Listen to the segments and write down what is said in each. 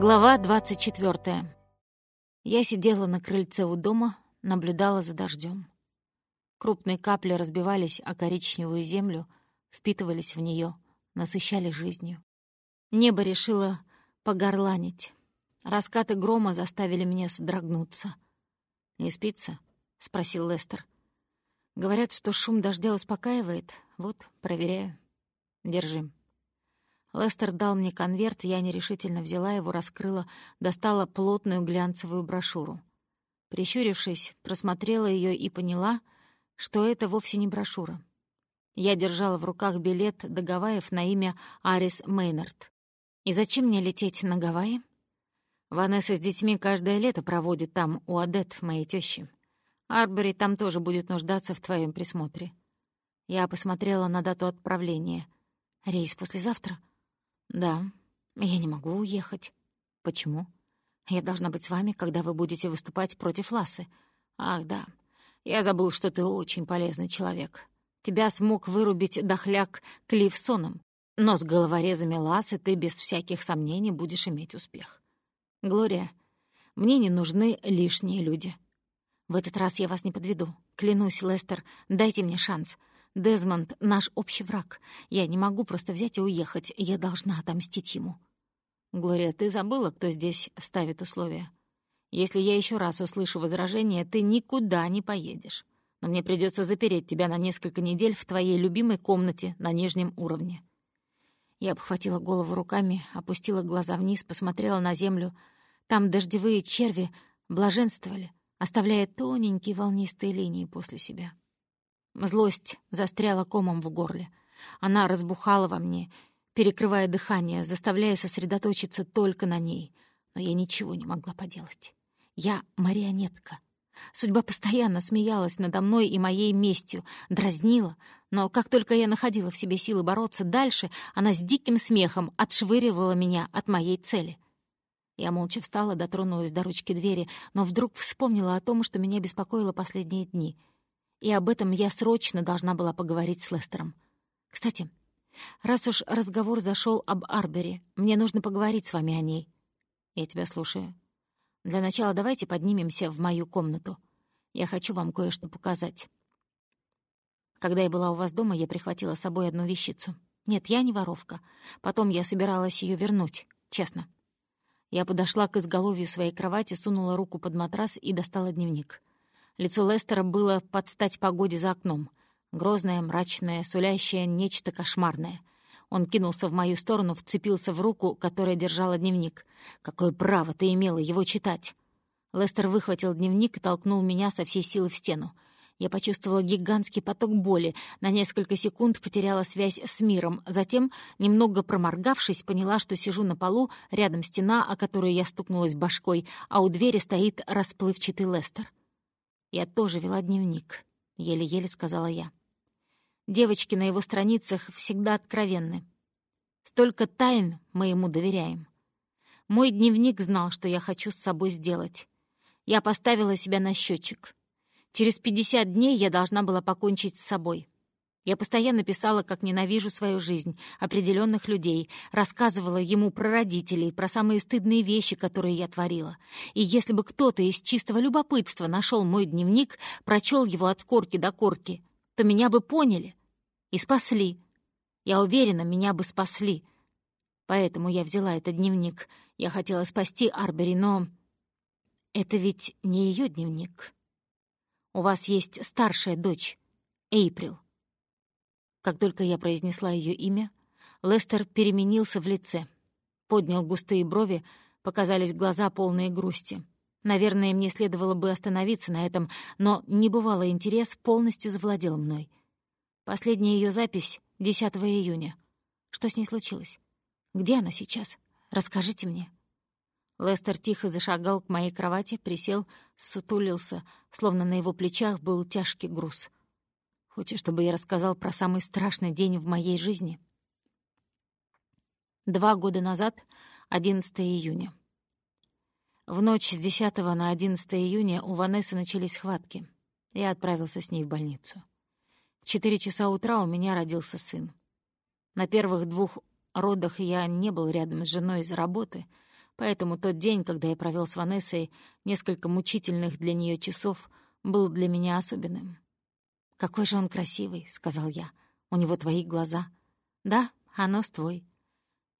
Глава 24. Я сидела на крыльце у дома, наблюдала за дождем. Крупные капли разбивались о коричневую землю, впитывались в нее, насыщали жизнью. Небо решило погорланить. Раскаты грома заставили меня содрогнуться. «Не спится?» — спросил Лестер. «Говорят, что шум дождя успокаивает. Вот, проверяю. Держи». Лестер дал мне конверт, я нерешительно взяла его, раскрыла, достала плотную глянцевую брошюру. Прищурившись, просмотрела ее и поняла, что это вовсе не брошюра. Я держала в руках билет до Гавайев на имя Арис Мейнард. И зачем мне лететь на Гавайи? Ванесса с детьми каждое лето проводит там, у Адет, моей тещи. Арбори там тоже будет нуждаться в твоем присмотре. Я посмотрела на дату отправления. Рейс послезавтра — «Да, я не могу уехать». «Почему?» «Я должна быть с вами, когда вы будете выступать против Ласы». «Ах, да. Я забыл, что ты очень полезный человек. Тебя смог вырубить дохляк Клифсоном, но с головорезами Ласы ты без всяких сомнений будешь иметь успех. Глория, мне не нужны лишние люди. В этот раз я вас не подведу. Клянусь, Лестер, дайте мне шанс. Дезмонд — наш общий враг. Я не могу просто взять и уехать. Я должна отомстить ему». «Глория, ты забыла, кто здесь ставит условия? Если я еще раз услышу возражение, ты никуда не поедешь. Но мне придется запереть тебя на несколько недель в твоей любимой комнате на нижнем уровне». Я обхватила голову руками, опустила глаза вниз, посмотрела на землю. Там дождевые черви блаженствовали, оставляя тоненькие волнистые линии после себя. Злость застряла комом в горле. Она разбухала во мне, перекрывая дыхание, заставляя сосредоточиться только на ней. Но я ничего не могла поделать. Я марионетка. Судьба постоянно смеялась надо мной и моей местью, дразнила, но как только я находила в себе силы бороться дальше, она с диким смехом отшвыривала меня от моей цели. Я молча встала, дотронулась до ручки двери, но вдруг вспомнила о том, что меня беспокоило последние дни — и об этом я срочно должна была поговорить с Лестером. Кстати, раз уж разговор зашел об Арбере, мне нужно поговорить с вами о ней. Я тебя слушаю. Для начала давайте поднимемся в мою комнату. Я хочу вам кое-что показать. Когда я была у вас дома, я прихватила с собой одну вещицу. Нет, я не воровка. Потом я собиралась ее вернуть, честно. Я подошла к изголовью своей кровати, сунула руку под матрас и достала дневник. Лицо Лестера было под стать погоде за окном. Грозное, мрачное, сулящее нечто кошмарное. Он кинулся в мою сторону, вцепился в руку, которая держала дневник. «Какое право ты имела его читать?» Лестер выхватил дневник и толкнул меня со всей силы в стену. Я почувствовала гигантский поток боли, на несколько секунд потеряла связь с миром, затем, немного проморгавшись, поняла, что сижу на полу, рядом стена, о которую я стукнулась башкой, а у двери стоит расплывчатый Лестер. Я тоже вела дневник, еле-еле сказала я. Девочки на его страницах всегда откровенны. Столько тайн мы ему доверяем. Мой дневник знал, что я хочу с собой сделать. Я поставила себя на счетчик. Через 50 дней я должна была покончить с собой. Я постоянно писала, как ненавижу свою жизнь, определенных людей, рассказывала ему про родителей, про самые стыдные вещи, которые я творила. И если бы кто-то из чистого любопытства нашел мой дневник, прочел его от корки до корки, то меня бы поняли и спасли. Я уверена, меня бы спасли. Поэтому я взяла этот дневник. Я хотела спасти Арбери, но... Это ведь не ее дневник. У вас есть старшая дочь, Эйприл. Как только я произнесла ее имя, Лестер переменился в лице. Поднял густые брови, показались глаза полные грусти. Наверное, мне следовало бы остановиться на этом, но небывалый интерес полностью завладел мной. Последняя ее запись — 10 июня. Что с ней случилось? Где она сейчас? Расскажите мне. Лестер тихо зашагал к моей кровати, присел, сутулился, словно на его плечах был тяжкий груз — Хочешь, чтобы я рассказал про самый страшный день в моей жизни? Два года назад, 11 июня. В ночь с 10 на 11 июня у Ванессы начались схватки. Я отправился с ней в больницу. В 4 часа утра у меня родился сын. На первых двух родах я не был рядом с женой из-за работы, Поэтому тот день, когда я провел с Ванессой несколько мучительных для нее часов, был для меня особенным. «Какой же он красивый», — сказал я. «У него твои глаза». «Да, а нос твой».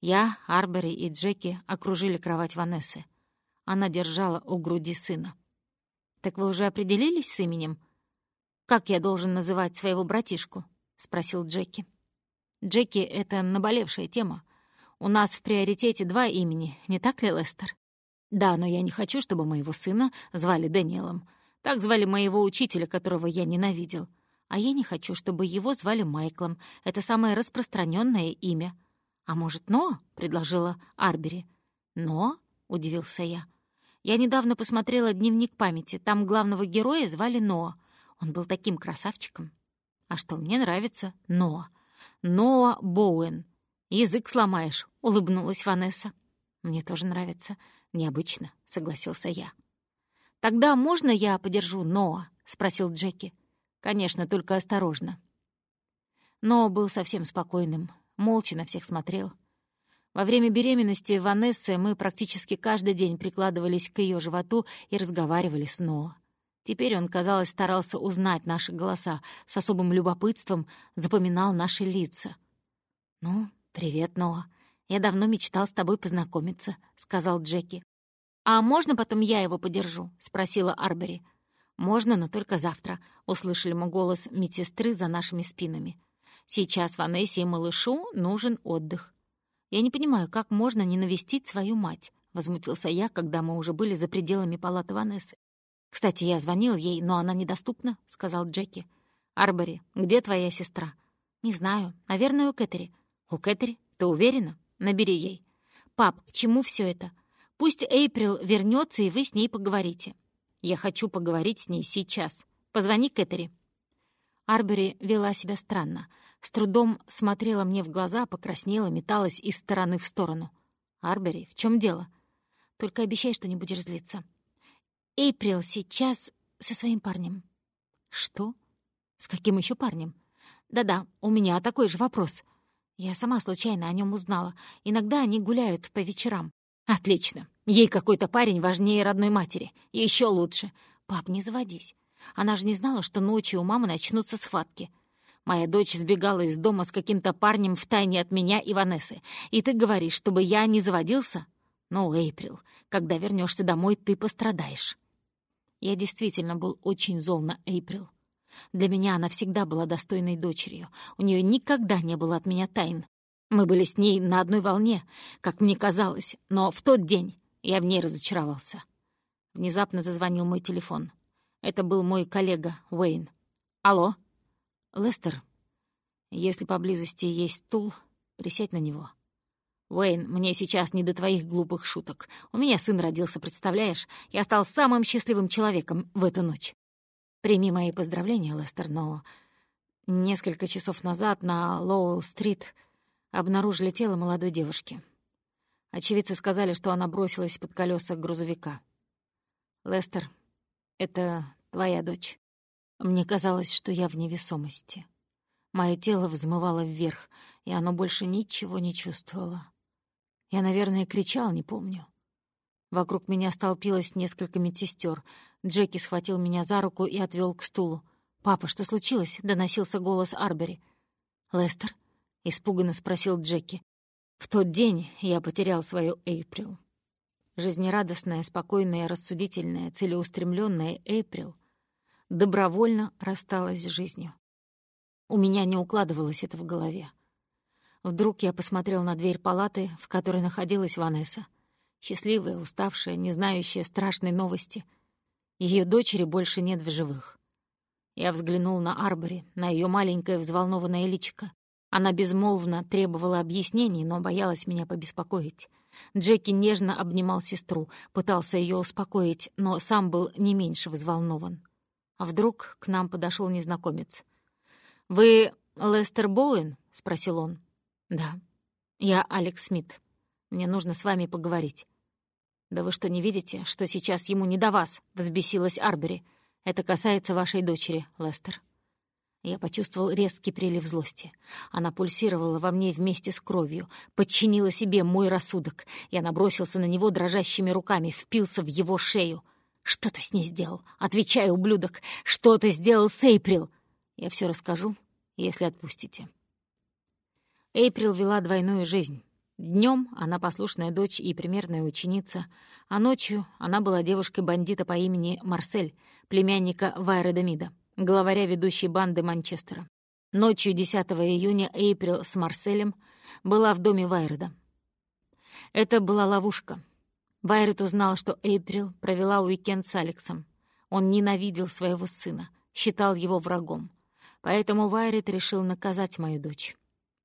Я, Арбери и Джеки окружили кровать Ванессы. Она держала у груди сына. «Так вы уже определились с именем?» «Как я должен называть своего братишку?» — спросил Джеки. «Джеки — это наболевшая тема. У нас в приоритете два имени, не так ли, Лестер?» «Да, но я не хочу, чтобы моего сына звали Дэниелом. Так звали моего учителя, которого я ненавидел. А я не хочу, чтобы его звали Майклом. Это самое распространенное имя». «А может, Но?» — предложила Арбери. «Но?» — удивился я. «Я недавно посмотрела дневник памяти. Там главного героя звали Ноа. Он был таким красавчиком. А что, мне нравится Ноа. Ноа Боуэн. Язык сломаешь», — улыбнулась Ванесса. «Мне тоже нравится. Необычно», — согласился я. «Тогда можно я подержу Ноа?» — спросил Джеки. «Конечно, только осторожно». Ноа был совсем спокойным, молча на всех смотрел. Во время беременности Ванессы мы практически каждый день прикладывались к ее животу и разговаривали с Ноа. Теперь он, казалось, старался узнать наши голоса, с особым любопытством запоминал наши лица. «Ну, привет, Ноа. Я давно мечтал с тобой познакомиться», — сказал Джеки. «А можно потом я его подержу?» — спросила Арбери. «Можно, но только завтра», — услышали мы голос медсестры за нашими спинами. Сейчас Ванессе и малышу нужен отдых. Я не понимаю, как можно не навестить свою мать, — возмутился я, когда мы уже были за пределами палаты Ванессы. «Кстати, я звонил ей, но она недоступна», — сказал Джеки. «Арбори, где твоя сестра?» «Не знаю. Наверное, у Кэтери». «У Кэтери? Ты уверена? Набери ей». «Пап, к чему все это? Пусть Эйприл вернется, и вы с ней поговорите». «Я хочу поговорить с ней сейчас. Позвони Кэтери». Арбери вела себя странно — с трудом смотрела мне в глаза, покраснела, металась из стороны в сторону. «Арбери, в чем дело?» «Только обещай, что не будешь злиться». «Эйприл сейчас со своим парнем». «Что? С каким еще парнем?» «Да-да, у меня такой же вопрос». Я сама случайно о нем узнала. Иногда они гуляют по вечерам. «Отлично. Ей какой-то парень важнее родной матери. Еще лучше. Пап, не заводись. Она же не знала, что ночью у мамы начнутся схватки. Моя дочь сбегала из дома с каким-то парнем втайне от меня и Ванессы. И ты говоришь, чтобы я не заводился? Ну, Эйприл, когда вернешься домой, ты пострадаешь. Я действительно был очень зол на Эйприл. Для меня она всегда была достойной дочерью. У нее никогда не было от меня тайн. Мы были с ней на одной волне, как мне казалось, но в тот день я в ней разочаровался. Внезапно зазвонил мой телефон. Это был мой коллега Уэйн. «Алло?» «Лестер, если поблизости есть стул, присядь на него». «Уэйн, мне сейчас не до твоих глупых шуток. У меня сын родился, представляешь? Я стал самым счастливым человеком в эту ночь. Прими мои поздравления, Лестер, но несколько часов назад на Лоуэлл-стрит обнаружили тело молодой девушки. Очевидцы сказали, что она бросилась под колеса грузовика. Лестер, это твоя дочь. Мне казалось, что я в невесомости. Мое тело взмывало вверх, и оно больше ничего не чувствовало. Я, наверное, кричал, не помню. Вокруг меня столпилось несколько медсестер. Джеки схватил меня за руку и отвел к стулу. «Папа, что случилось?» — доносился голос Арбери. «Лестер?» — испуганно спросил Джеки. «В тот день я потерял свою Эйприл». Жизнерадостная, спокойная, рассудительная, целеустремленная Эйприл добровольно рассталась с жизнью. У меня не укладывалось это в голове. Вдруг я посмотрел на дверь палаты, в которой находилась Ванесса. Счастливая, уставшая, не знающая страшной новости. Ее дочери больше нет в живых. Я взглянул на Арбори, на ее маленькое взволнованное личико. Она безмолвно требовала объяснений, но боялась меня побеспокоить. Джеки нежно обнимал сестру, пытался ее успокоить, но сам был не меньше взволнован. А вдруг к нам подошел незнакомец. «Вы Лестер Боуэн?» — спросил он. «Да. Я Алекс Смит. Мне нужно с вами поговорить». «Да вы что, не видите, что сейчас ему не до вас?» — взбесилась Арбери. «Это касается вашей дочери, Лестер». Я почувствовал резкий прилив злости. Она пульсировала во мне вместе с кровью, подчинила себе мой рассудок. Я набросился на него дрожащими руками, впился в его шею. «Что ты с ней сделал?» «Отвечай, ублюдок! Что ты сделал с Эйприл?» «Я все расскажу, если отпустите». Эйприл вела двойную жизнь. Днем она послушная дочь и примерная ученица, а ночью она была девушкой-бандита по имени Марсель, племянника Вайра Демида главаря ведущей банды Манчестера. Ночью 10 июня Эйприл с Марселем была в доме Вайреда. Это была ловушка. Вайред узнал, что Эйприл провела уикенд с Алексом. Он ненавидел своего сына, считал его врагом. Поэтому Вайред решил наказать мою дочь.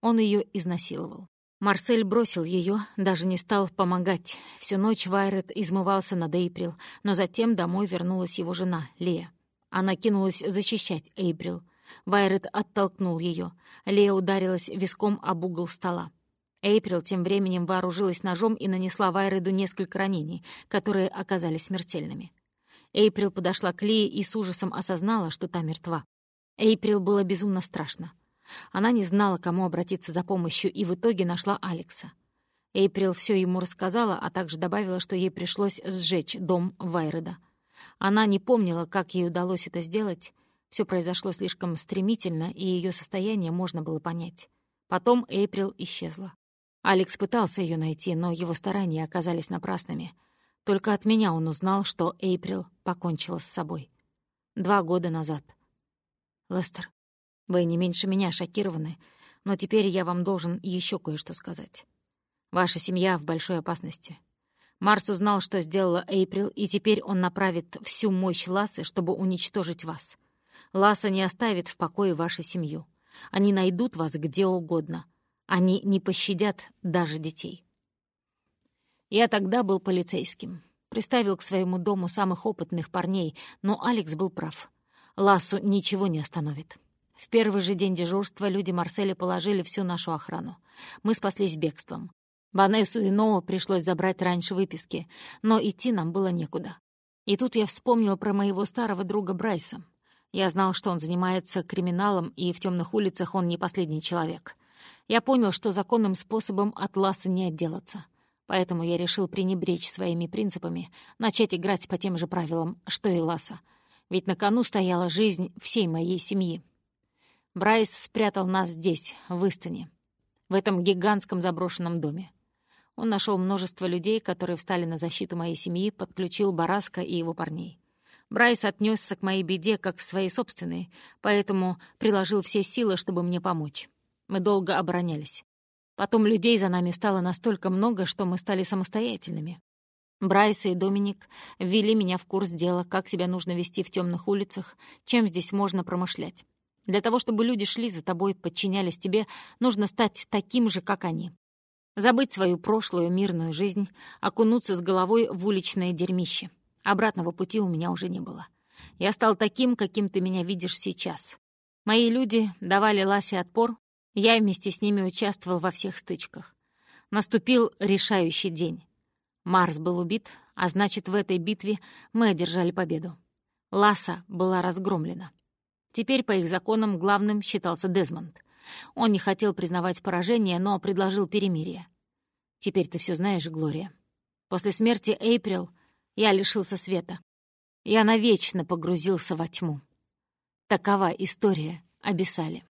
Он ее изнасиловал. Марсель бросил ее, даже не стал помогать. Всю ночь Вайред измывался над Эйприл, но затем домой вернулась его жена, Лея. Она кинулась защищать Эйбрил. Вайрет оттолкнул ее. Лея ударилась виском об угол стола. Эйприл тем временем вооружилась ножом и нанесла Вайреду несколько ранений, которые оказались смертельными. Эйприл подошла к Лее и с ужасом осознала, что та мертва. Эйприл было безумно страшно. Она не знала, кому обратиться за помощью, и в итоге нашла Алекса. Эйприл все ему рассказала, а также добавила, что ей пришлось сжечь дом Вайреда. Она не помнила, как ей удалось это сделать. Все произошло слишком стремительно, и ее состояние можно было понять. Потом Эйприл исчезла. Алекс пытался ее найти, но его старания оказались напрасными. Только от меня он узнал, что Эйприл покончила с собой. Два года назад. Лестер, вы не меньше меня шокированы, но теперь я вам должен еще кое-что сказать. Ваша семья в большой опасности. Марс узнал, что сделала Эйприл, и теперь он направит всю мощь Ласы, чтобы уничтожить вас. Ласа не оставит в покое вашу семью. Они найдут вас где угодно. Они не пощадят даже детей. Я тогда был полицейским. Приставил к своему дому самых опытных парней, но Алекс был прав. Ласу ничего не остановит. В первый же день дежурства люди Марселя положили всю нашу охрану. Мы спаслись бегством. Ванессу и Ноу пришлось забрать раньше выписки, но идти нам было некуда. И тут я вспомнил про моего старого друга Брайса. Я знал, что он занимается криминалом, и в темных улицах он не последний человек. Я понял, что законным способом от Ласса не отделаться. Поэтому я решил пренебречь своими принципами, начать играть по тем же правилам, что и Ласса. Ведь на кону стояла жизнь всей моей семьи. Брайс спрятал нас здесь, в Истане, в этом гигантском заброшенном доме. Он нашел множество людей, которые встали на защиту моей семьи, подключил Бараска и его парней. Брайс отнесся к моей беде как к своей собственной, поэтому приложил все силы, чтобы мне помочь. Мы долго оборонялись. Потом людей за нами стало настолько много, что мы стали самостоятельными. Брайс и Доминик ввели меня в курс дела, как себя нужно вести в темных улицах, чем здесь можно промышлять. Для того, чтобы люди шли за тобой, подчинялись тебе, нужно стать таким же, как они. Забыть свою прошлую мирную жизнь, окунуться с головой в уличное дерьмище. Обратного пути у меня уже не было. Я стал таким, каким ты меня видишь сейчас. Мои люди давали Ласе отпор, я вместе с ними участвовал во всех стычках. Наступил решающий день. Марс был убит, а значит, в этой битве мы одержали победу. Ласа была разгромлена. Теперь, по их законам, главным считался Дезмонд — он не хотел признавать поражение, но предложил перемирие. Теперь ты все знаешь, Глория. После смерти Эйприл я лишился света. Я навечно погрузился во тьму. Такова история Абиссали.